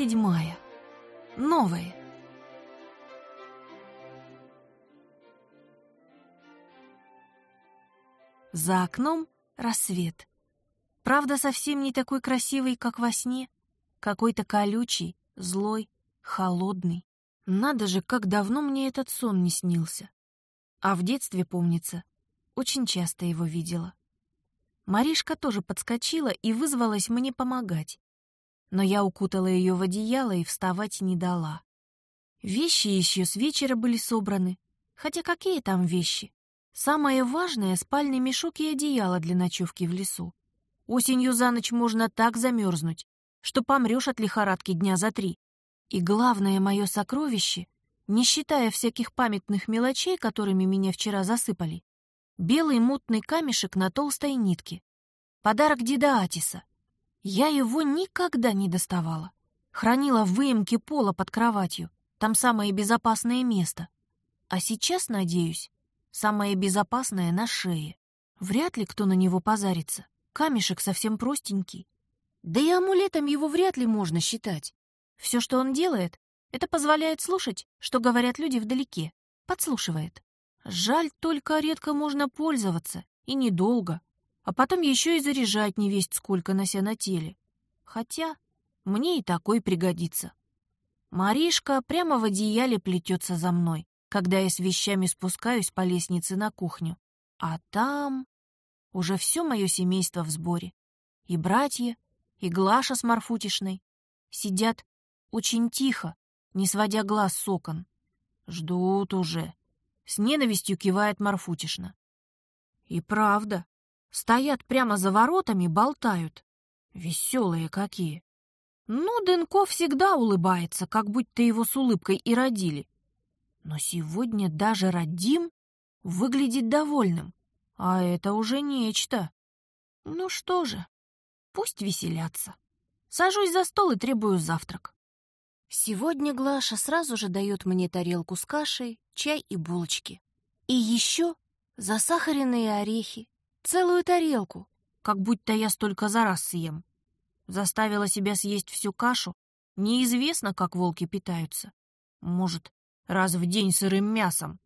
седьмая. Новое. За окном рассвет. Правда, совсем не такой красивый, как во сне. Какой-то колючий, злой, холодный. Надо же, как давно мне этот сон не снился. А в детстве, помнится, очень часто его видела. Маришка тоже подскочила и вызвалась мне помогать. Но я укутала ее в одеяло и вставать не дала. Вещи еще с вечера были собраны. Хотя какие там вещи? Самое важное — спальный мешок и одеяло для ночевки в лесу. Осенью за ночь можно так замерзнуть, что помрешь от лихорадки дня за три. И главное мое сокровище, не считая всяких памятных мелочей, которыми меня вчера засыпали, белый мутный камешек на толстой нитке. Подарок деда Атиса. Я его никогда не доставала. Хранила в выемке пола под кроватью. Там самое безопасное место. А сейчас, надеюсь, Самое безопасное на шее. Вряд ли кто на него позарится. Камешек совсем простенький. Да и амулетом его вряд ли можно считать. Все, что он делает, это позволяет слушать, что говорят люди вдалеке. Подслушивает. Жаль, только редко можно пользоваться, и недолго. А потом еще и заряжать не весть сколько нося на теле. Хотя мне и такой пригодится. Маришка прямо в одеяле плетется за мной когда я с вещами спускаюсь по лестнице на кухню. А там уже все мое семейство в сборе. И братья, и Глаша с Марфутишной. Сидят очень тихо, не сводя глаз с окон. Ждут уже. С ненавистью кивает Марфутишна. И правда, стоят прямо за воротами, болтают. Веселые какие. Ну, Дынко всегда улыбается, как будто его с улыбкой и родили. Но сегодня даже Радим выглядит довольным, а это уже нечто. Ну что же, пусть веселятся. Сажусь за стол и требую завтрак. Сегодня Глаша сразу же дает мне тарелку с кашей, чай и булочки. И еще засахаренные орехи. Целую тарелку, как будто я столько за раз съем. Заставила себя съесть всю кашу. Неизвестно, как волки питаются. Может, раз в день сырым мясом.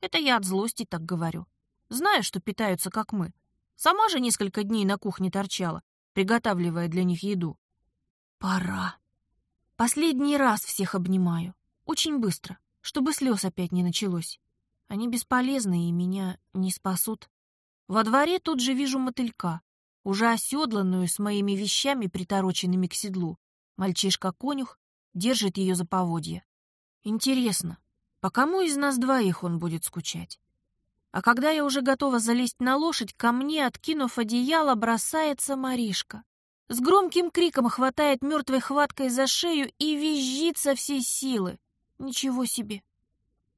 Это я от злости так говорю. Знаю, что питаются, как мы. Сама же несколько дней на кухне торчала, приготавливая для них еду. Пора. Последний раз всех обнимаю. Очень быстро, чтобы слез опять не началось. Они бесполезны и меня не спасут. Во дворе тут же вижу мотылька, уже оседланную с моими вещами, притороченными к седлу. Мальчишка-конюх держит ее за поводья. Интересно, по кому из нас двоих он будет скучать? А когда я уже готова залезть на лошадь, ко мне, откинув одеяло, бросается Маришка. С громким криком хватает мертвой хваткой за шею и визжит со всей силы. Ничего себе!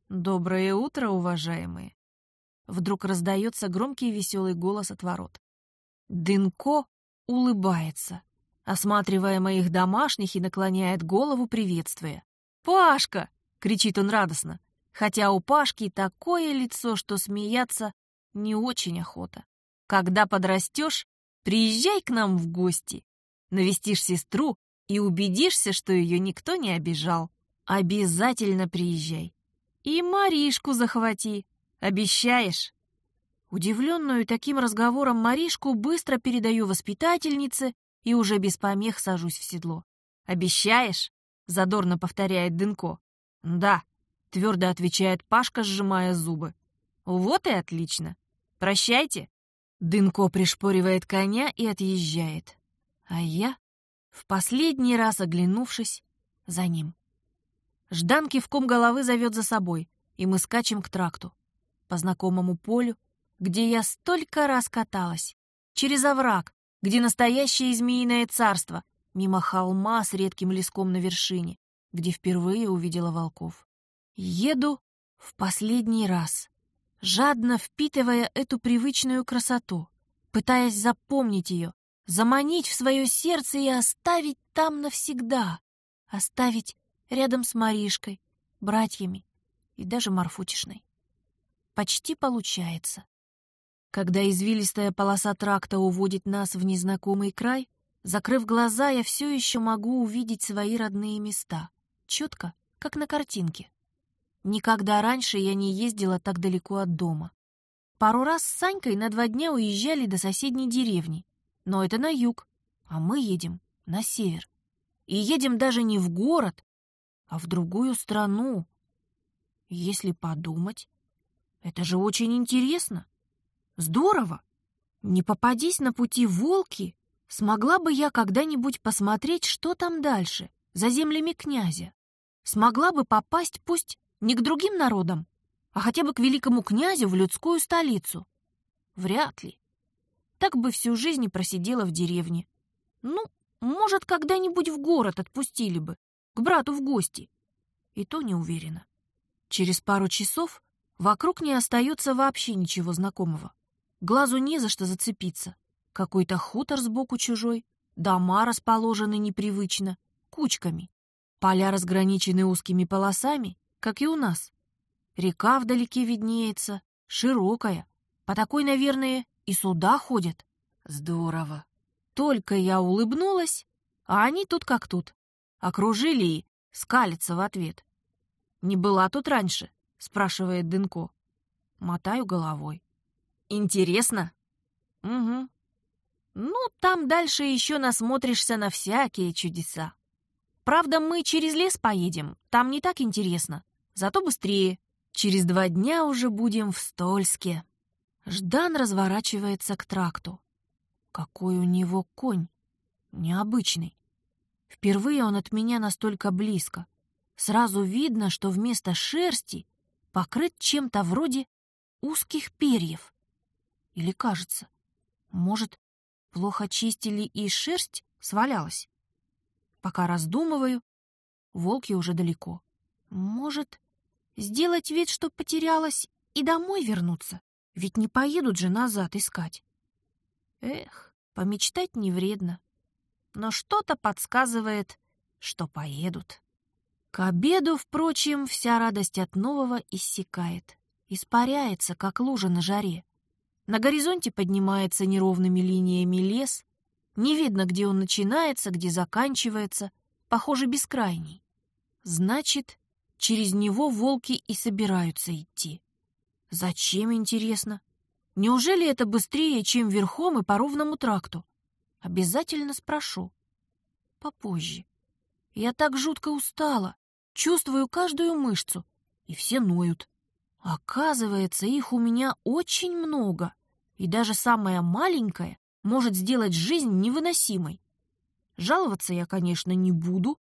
Доброе утро, уважаемые! Вдруг раздается громкий веселый голос от ворот. Дынко улыбается, осматривая моих домашних и наклоняет голову, приветствуя. «Пашка!» кричит он радостно, хотя у Пашки такое лицо, что смеяться не очень охота. Когда подрастешь, приезжай к нам в гости, навестишь сестру и убедишься, что ее никто не обижал. Обязательно приезжай. И Маришку захвати. Обещаешь? Удивленную таким разговором Маришку быстро передаю воспитательнице и уже без помех сажусь в седло. «Обещаешь?» — задорно повторяет Дынко. «Да», — твердо отвечает Пашка, сжимая зубы. «Вот и отлично. Прощайте». Дынко пришпоривает коня и отъезжает. А я, в последний раз оглянувшись, за ним. Ждан кивком головы зовет за собой, и мы скачем к тракту. По знакомому полю, где я столько раз каталась. Через овраг, где настоящее змеиное царство, мимо холма с редким леском на вершине где впервые увидела волков. Еду в последний раз, жадно впитывая эту привычную красоту, пытаясь запомнить ее, заманить в свое сердце и оставить там навсегда, оставить рядом с Маришкой, братьями и даже Марфутишной. Почти получается. Когда извилистая полоса тракта уводит нас в незнакомый край, Закрыв глаза, я все еще могу увидеть свои родные места. Четко, как на картинке. Никогда раньше я не ездила так далеко от дома. Пару раз с Санькой на два дня уезжали до соседней деревни. Но это на юг, а мы едем на север. И едем даже не в город, а в другую страну. Если подумать, это же очень интересно. Здорово! Не попадись на пути волки, смогла бы я когда-нибудь посмотреть, что там дальше, за землями князя. Смогла бы попасть пусть не к другим народам, а хотя бы к великому князю в людскую столицу. Вряд ли. Так бы всю жизнь просидела в деревне. Ну, может, когда-нибудь в город отпустили бы, к брату в гости. И то не уверена. Через пару часов вокруг не остается вообще ничего знакомого. Глазу не за что зацепиться. Какой-то хутор сбоку чужой, дома расположены непривычно, кучками. Поля разграничены узкими полосами, как и у нас. Река вдалеке виднеется, широкая. По такой, наверное, и суда ходят. Здорово. Только я улыбнулась, а они тут как тут. Окружили и скалятся в ответ. «Не была тут раньше?» — спрашивает Дынко. Мотаю головой. «Интересно?» «Угу. Ну, там дальше еще насмотришься на всякие чудеса. Правда, мы через лес поедем, там не так интересно, зато быстрее. Через два дня уже будем в Стольске. Ждан разворачивается к тракту. Какой у него конь! Необычный. Впервые он от меня настолько близко. Сразу видно, что вместо шерсти покрыт чем-то вроде узких перьев. Или кажется, может, плохо чистили и шерсть свалялась? Пока раздумываю, волки уже далеко. Может, Сделать вид, что потерялась, и домой вернуться? Ведь не поедут же назад искать. Эх, помечтать не вредно. Но что-то подсказывает, что поедут. К обеду, впрочем, вся радость от нового иссякает. Испаряется, как лужа на жаре. На горизонте поднимается неровными линиями лес. Не видно, где он начинается, где заканчивается. Похоже, бескрайний. Значит, Через него волки и собираются идти. Зачем, интересно? Неужели это быстрее, чем верхом и по ровному тракту? Обязательно спрошу. Попозже. Я так жутко устала, чувствую каждую мышцу, и все ноют. Оказывается, их у меня очень много, и даже самая маленькая может сделать жизнь невыносимой. Жаловаться я, конечно, не буду,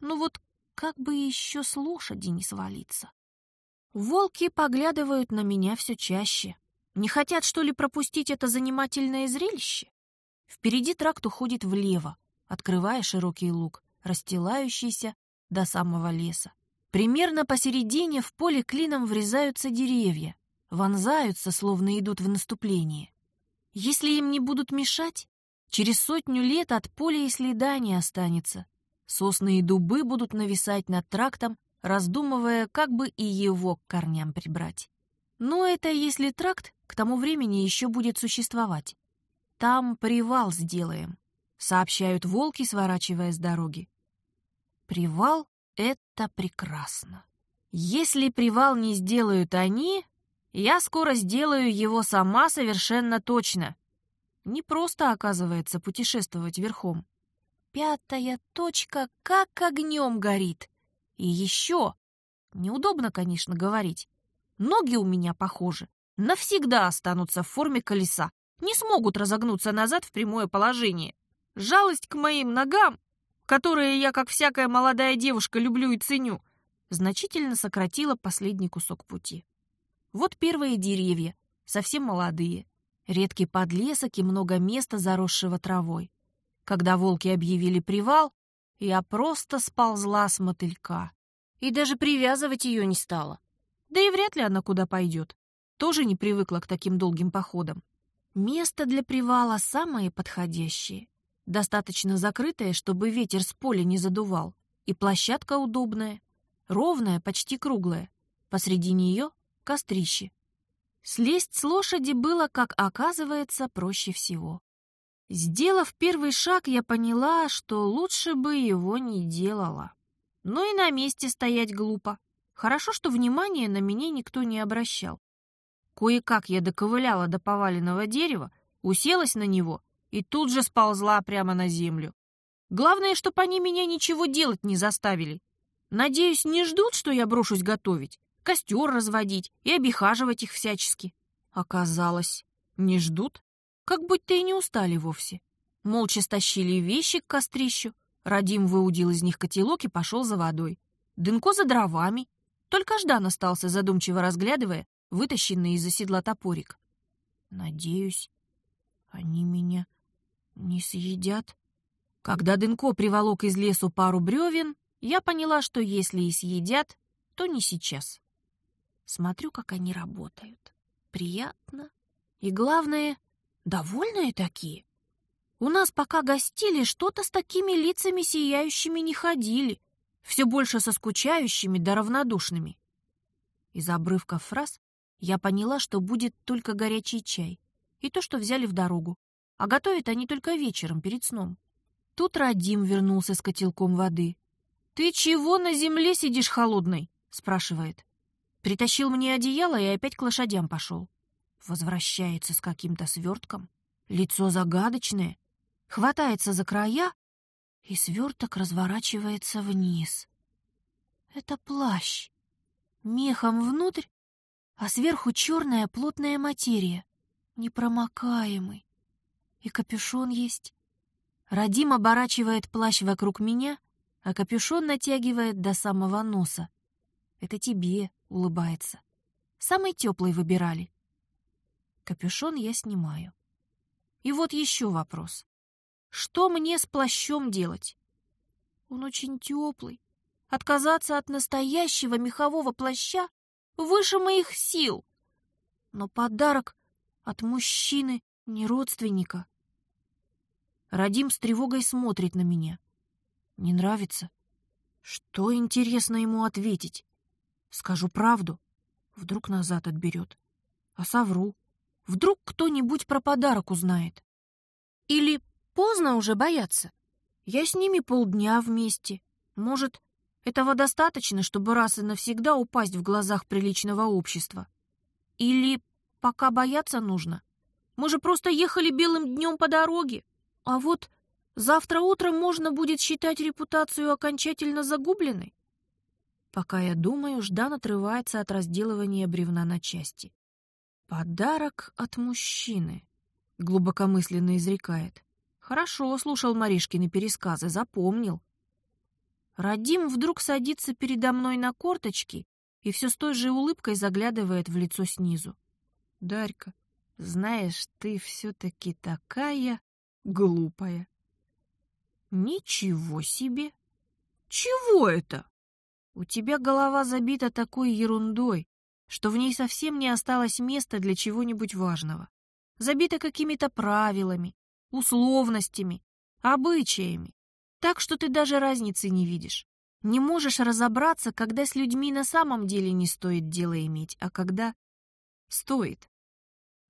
но вот как бы еще с лошади не свалиться. Волки поглядывают на меня все чаще. Не хотят, что ли, пропустить это занимательное зрелище? Впереди тракт уходит влево, открывая широкий луг, расстилающийся до самого леса. Примерно посередине в поле клином врезаются деревья, вонзаются, словно идут в наступление. Если им не будут мешать, через сотню лет от поля и следа не останется, Сосны и дубы будут нависать над трактом, раздумывая, как бы и его к корням прибрать. Но это если тракт к тому времени еще будет существовать. Там привал сделаем, сообщают волки, сворачивая с дороги. Привал — это прекрасно. Если привал не сделают они, я скоро сделаю его сама совершенно точно. Не просто, оказывается, путешествовать верхом. Пятая точка как огнем горит. И еще, неудобно, конечно, говорить, ноги у меня, похожи, навсегда останутся в форме колеса, не смогут разогнуться назад в прямое положение. Жалость к моим ногам, которые я, как всякая молодая девушка, люблю и ценю, значительно сократила последний кусок пути. Вот первые деревья, совсем молодые, редкий подлесок и много места, заросшего травой. Когда волки объявили привал, я просто сползла с мотылька. И даже привязывать ее не стала. Да и вряд ли она куда пойдет. Тоже не привыкла к таким долгим походам. Место для привала самое подходящее. Достаточно закрытое, чтобы ветер с поля не задувал. И площадка удобная. Ровная, почти круглая. Посреди нее — кострище. Слезть с лошади было, как оказывается, проще всего. Сделав первый шаг, я поняла, что лучше бы его не делала. Но и на месте стоять глупо. Хорошо, что внимания на меня никто не обращал. Кое-как я доковыляла до поваленного дерева, уселась на него и тут же сползла прямо на землю. Главное, чтобы они меня ничего делать не заставили. Надеюсь, не ждут, что я брошусь готовить, костер разводить и обихаживать их всячески. Оказалось, не ждут как будто и не устали вовсе. Молча стащили вещи к кострищу. Радим выудил из них котелок и пошел за водой. Дынко за дровами. Только Ждан остался, задумчиво разглядывая вытащенный из-за седла топорик. Надеюсь, они меня не съедят. Когда Дынко приволок из лесу пару бревен, я поняла, что если и съедят, то не сейчас. Смотрю, как они работают. Приятно. И главное, Довольные такие. У нас пока гостили, что-то с такими лицами сияющими не ходили, все больше со скучающими да равнодушными. Из обрывков фраз я поняла, что будет только горячий чай и то, что взяли в дорогу, а готовят они только вечером перед сном. Тут Радим вернулся с котелком воды. «Ты чего на земле сидишь холодной?» — спрашивает. Притащил мне одеяло и опять к лошадям пошел. Возвращается с каким-то свертком, лицо загадочное, хватается за края, и сверток разворачивается вниз. Это плащ. Мехом внутрь, а сверху черная плотная материя, непромокаемый. И капюшон есть. Радим оборачивает плащ вокруг меня, а капюшон натягивает до самого носа. Это тебе, улыбается. Самый теплый выбирали. Капюшон я снимаю. И вот еще вопрос. Что мне с плащом делать? Он очень теплый. Отказаться от настоящего мехового плаща выше моих сил. Но подарок от мужчины, не родственника. Радим с тревогой смотрит на меня. Не нравится? Что интересно ему ответить? Скажу правду. Вдруг назад отберет. А совру. Вдруг кто-нибудь про подарок узнает. Или поздно уже бояться. Я с ними полдня вместе. Может, этого достаточно, чтобы раз и навсегда упасть в глазах приличного общества? Или пока бояться нужно? Мы же просто ехали белым днем по дороге. А вот завтра утром можно будет считать репутацию окончательно загубленной. Пока я думаю, Ждан отрывается от разделывания бревна на части. «Подарок от мужчины», — глубокомысленно изрекает. «Хорошо слушал Маришкины пересказы, запомнил». Радим вдруг садится передо мной на корточки и все с той же улыбкой заглядывает в лицо снизу. «Дарька, знаешь, ты все-таки такая глупая». «Ничего себе! Чего это? У тебя голова забита такой ерундой, что в ней совсем не осталось места для чего-нибудь важного. Забита какими-то правилами, условностями, обычаями. Так что ты даже разницы не видишь. Не можешь разобраться, когда с людьми на самом деле не стоит дело иметь, а когда стоит.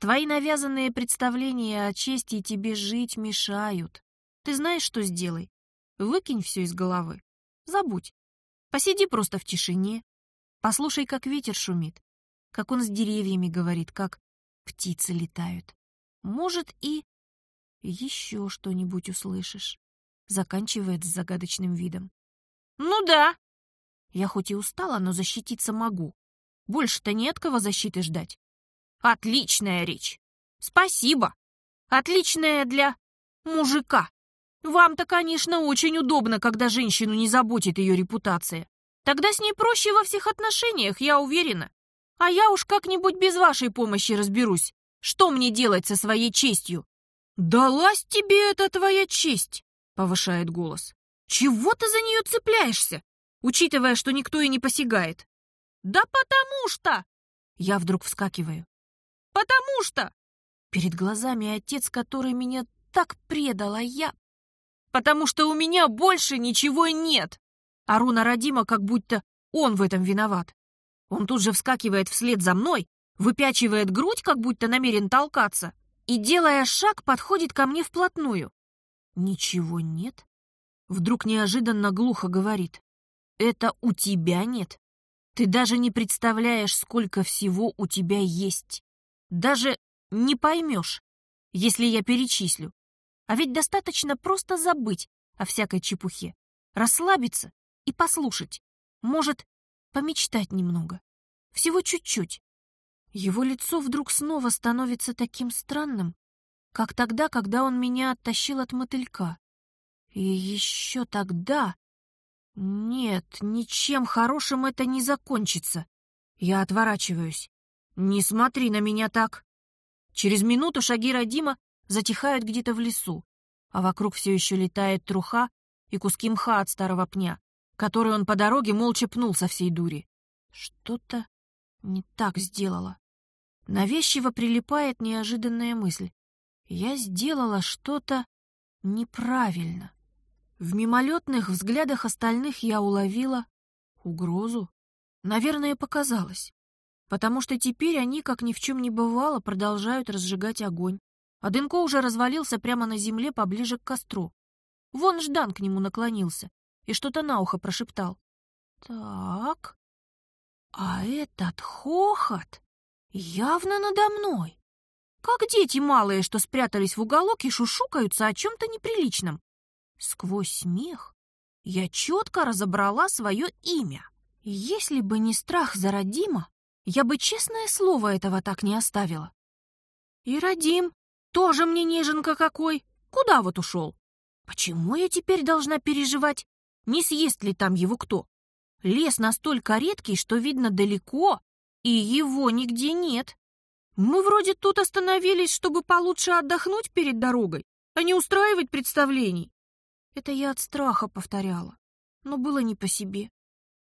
Твои навязанные представления о чести тебе жить мешают. Ты знаешь, что сделай? Выкинь все из головы. Забудь. Посиди просто в тишине. Послушай, как ветер шумит как он с деревьями говорит, как птицы летают. Может, и еще что-нибудь услышишь. Заканчивает с загадочным видом. Ну да. Я хоть и устала, но защититься могу. Больше-то не от кого защиты ждать. Отличная речь. Спасибо. Отличная для мужика. Вам-то, конечно, очень удобно, когда женщину не заботит ее репутация. Тогда с ней проще во всех отношениях, я уверена. А я уж как-нибудь без вашей помощи разберусь. Что мне делать со своей честью? Далась тебе эта твоя честь, повышает голос. Чего ты за нее цепляешься, учитывая, что никто и не посягает? Да потому что... Я вдруг вскакиваю. Потому что... Перед глазами отец, который меня так предал, а я... Потому что у меня больше ничего нет. Аруна Родима, как будто он в этом виноват. Он тут же вскакивает вслед за мной, выпячивает грудь, как будто намерен толкаться. и, делая шаг, подходит ко мне вплотную. Ничего нет. Вдруг неожиданно глухо говорит. Это у тебя нет. Ты даже не представляешь, сколько всего у тебя есть. Даже не поймешь, если я перечислю. А ведь достаточно просто забыть о всякой чепухе, расслабиться и послушать. Может, помечтать немного. Всего чуть-чуть. Его лицо вдруг снова становится таким странным, как тогда, когда он меня оттащил от мотылька. И еще тогда... Нет, ничем хорошим это не закончится. Я отворачиваюсь. Не смотри на меня так. Через минуту шаги Радима затихают где-то в лесу, а вокруг все еще летает труха и куски мха от старого пня, который он по дороге молча пнул со всей дури. Что-то не так сделала. Навязчиво прилипает неожиданная мысль. Я сделала что-то неправильно. В мимолетных взглядах остальных я уловила угрозу. Наверное, показалось. Потому что теперь они, как ни в чем не бывало, продолжают разжигать огонь. А Дынко уже развалился прямо на земле поближе к костру. Вон Ждан к нему наклонился и что-то на ухо прошептал. «Так, а этот хохот явно надо мной. Как дети малые, что спрятались в уголок и шушукаются о чем-то неприличном. Сквозь смех я четко разобрала свое имя. Если бы не страх за Радима, я бы честное слово этого так не оставила. И Радим тоже мне неженка какой. Куда вот ушел? Почему я теперь должна переживать, не съест ли там его кто? Лес настолько редкий, что видно далеко, и его нигде нет. Мы вроде тут остановились, чтобы получше отдохнуть перед дорогой, а не устраивать представлений. Это я от страха повторяла, но было не по себе.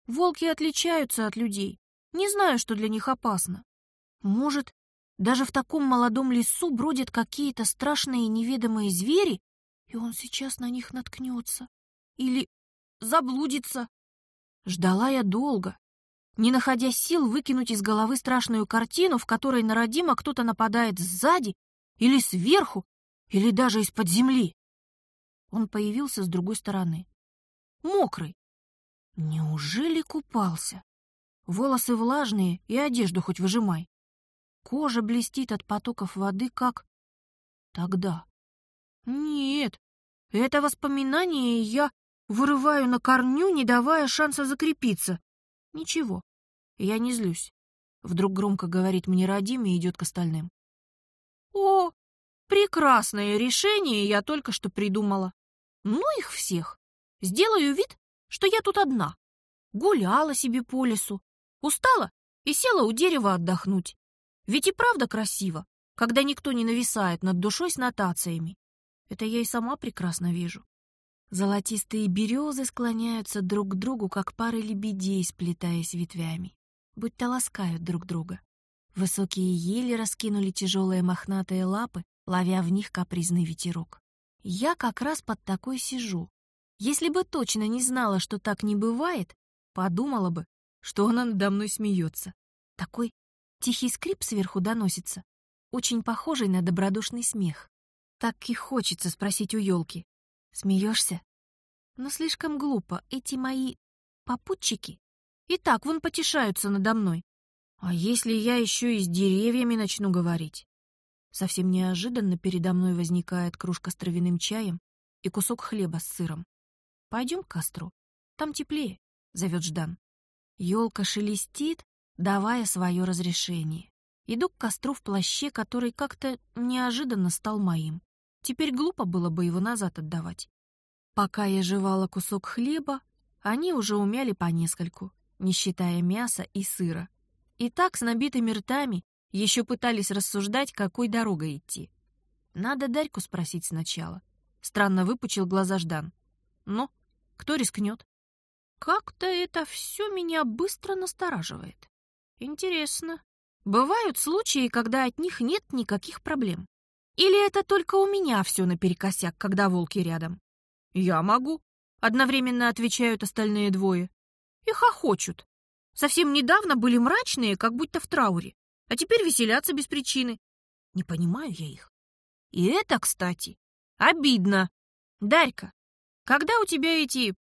Волки отличаются от людей. Не знаю, что для них опасно. Может, даже в таком молодом лесу бродят какие-то страшные неведомые звери, и он сейчас на них наткнется. Или заблудится. Ждала я долго, не находя сил выкинуть из головы страшную картину, в которой на родима кто-то нападает сзади или сверху, или даже из-под земли. Он появился с другой стороны. Мокрый. Неужели купался? Волосы влажные и одежду хоть выжимай. Кожа блестит от потоков воды, как тогда. Нет, это воспоминание я вырываю на корню, не давая шанса закрепиться. Ничего, я не злюсь. Вдруг громко говорит мне Радим и идет к остальным. О, прекрасное решение я только что придумала. Ну их всех. Сделаю вид, что я тут одна. Гуляла себе по лесу, устала и села у дерева отдохнуть. Ведь и правда красиво, когда никто не нависает над душой с нотациями. Это я и сама прекрасно вижу. Золотистые березы склоняются друг к другу, как пары лебедей, сплетаясь ветвями, будто ласкают друг друга. Высокие ели раскинули тяжелые мохнатые лапы, ловя в них капризный ветерок. Я как раз под такой сижу. Если бы точно не знала, что так не бывает, подумала бы, что она надо мной смеется. Такой тихий скрип сверху доносится, очень похожий на добродушный смех. Так и хочется спросить у елки. Смеешься? Но слишком глупо. Эти мои попутчики и так вон потешаются надо мной. А если я еще и с деревьями начну говорить? Совсем неожиданно передо мной возникает кружка с травяным чаем и кусок хлеба с сыром. «Пойдем к костру. Там теплее», — зовет Ждан. Елка шелестит, давая свое разрешение. Иду к костру в плаще, который как-то неожиданно стал моим. Теперь глупо было бы его назад отдавать. Пока я жевала кусок хлеба, они уже умяли по нескольку, не считая мяса и сыра. И так с набитыми ртами еще пытались рассуждать, какой дорогой идти. Надо Дарьку спросить сначала. Странно выпучил глаза Ждан. Ну, кто рискнет? Как-то это все меня быстро настораживает. Интересно. Бывают случаи, когда от них нет никаких проблем. Или это только у меня все наперекосяк, когда волки рядом? Я могу. Одновременно отвечают остальные двое. И хохочут. Совсем недавно были мрачные, как будто в трауре а теперь веселятся без причины. Не понимаю я их. И это, кстати, обидно. Дарька, когда у тебя эти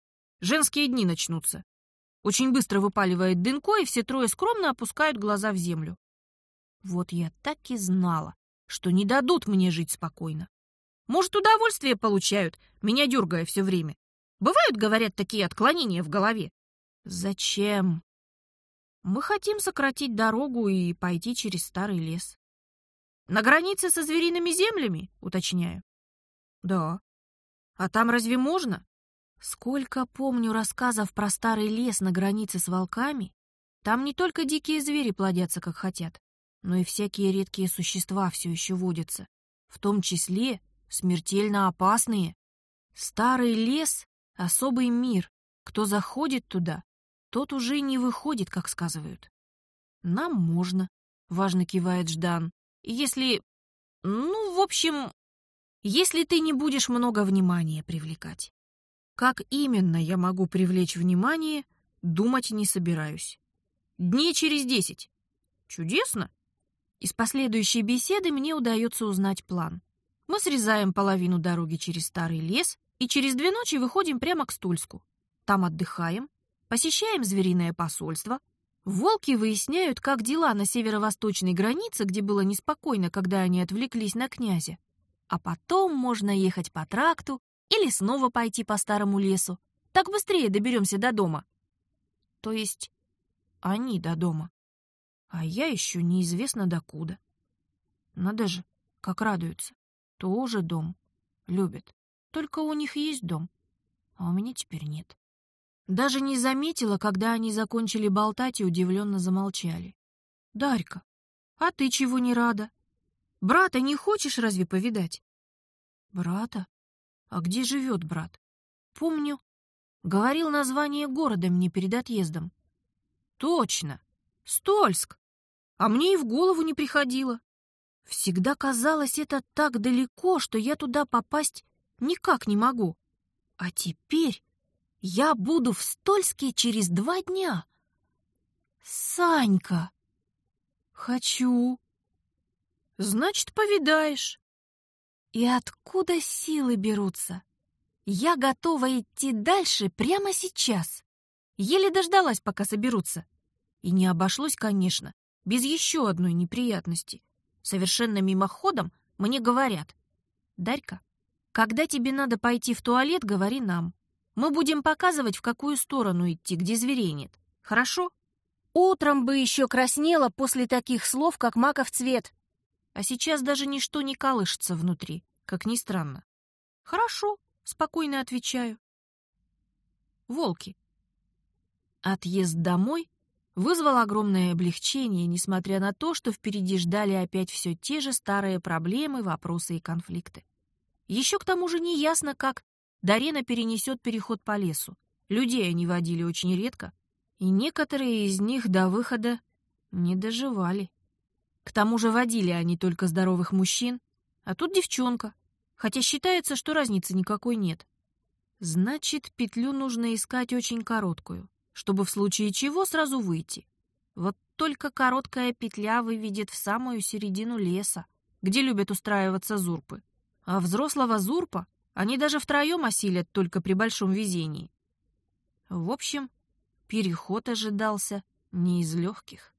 женские дни начнутся? Очень быстро выпаливает Дынко, и все трое скромно опускают глаза в землю. Вот я так и знала, что не дадут мне жить спокойно. Может, удовольствие получают, меня дергая все время. Бывают, говорят, такие отклонения в голове. Зачем? Мы хотим сократить дорогу и пойти через старый лес. На границе со звериными землями, уточняю. Да. А там разве можно? Сколько помню рассказов про старый лес на границе с волками, там не только дикие звери плодятся, как хотят, но и всякие редкие существа все еще водятся, в том числе смертельно опасные. Старый лес — особый мир. Кто заходит туда, тот уже не выходит, как сказывают. Нам можно, — важно кивает Ждан. Если... Ну, в общем, если ты не будешь много внимания привлекать. Как именно я могу привлечь внимание, думать не собираюсь. Дней через десять. Чудесно. Из последующей беседы мне удается узнать план. Мы срезаем половину дороги через старый лес и через две ночи выходим прямо к Стульску. Там отдыхаем, посещаем звериное посольство. Волки выясняют, как дела на северо-восточной границе, где было неспокойно, когда они отвлеклись на князя. А потом можно ехать по тракту или снова пойти по старому лесу. Так быстрее доберемся до дома. То есть они до дома. А я еще неизвестно докуда. Надо же, как радуются. Тоже дом. Любят. Только у них есть дом. А у меня теперь нет. Даже не заметила, когда они закончили болтать и удивленно замолчали. «Дарька, а ты чего не рада? Брата не хочешь разве повидать?» «Брата? А где живет брат? Помню. Говорил название города мне перед отъездом. Точно. Стольск. А мне и в голову не приходило. Всегда казалось это так далеко, что я туда попасть никак не могу. А теперь я буду в Стольске через два дня. Санька. Хочу. Значит, повидаешь. И откуда силы берутся? Я готова идти дальше прямо сейчас. Еле дождалась, пока соберутся. И не обошлось, конечно, без еще одной неприятности. Совершенно мимоходом мне говорят. «Дарька, когда тебе надо пойти в туалет, говори нам. Мы будем показывать, в какую сторону идти, где зверей нет. Хорошо?» Утром бы еще краснела после таких слов, как маков цвет. А сейчас даже ничто не колышется внутри, как ни странно. Хорошо, спокойно отвечаю. Волки. Отъезд домой вызвал огромное облегчение, несмотря на то, что впереди ждали опять все те же старые проблемы, вопросы и конфликты. Еще к тому же не ясно, как Дарена перенесет переход по лесу. Людей они водили очень редко, и некоторые из них до выхода не доживали. К тому же водили они только здоровых мужчин, а тут девчонка, хотя считается, что разницы никакой нет. Значит, петлю нужно искать очень короткую, чтобы в случае чего сразу выйти. Вот только короткая петля выведет в самую середину леса, где любят устраиваться зурпы. А взрослого зурпа они даже втроем осилят только при большом везении. В общем, переход ожидался не из легких.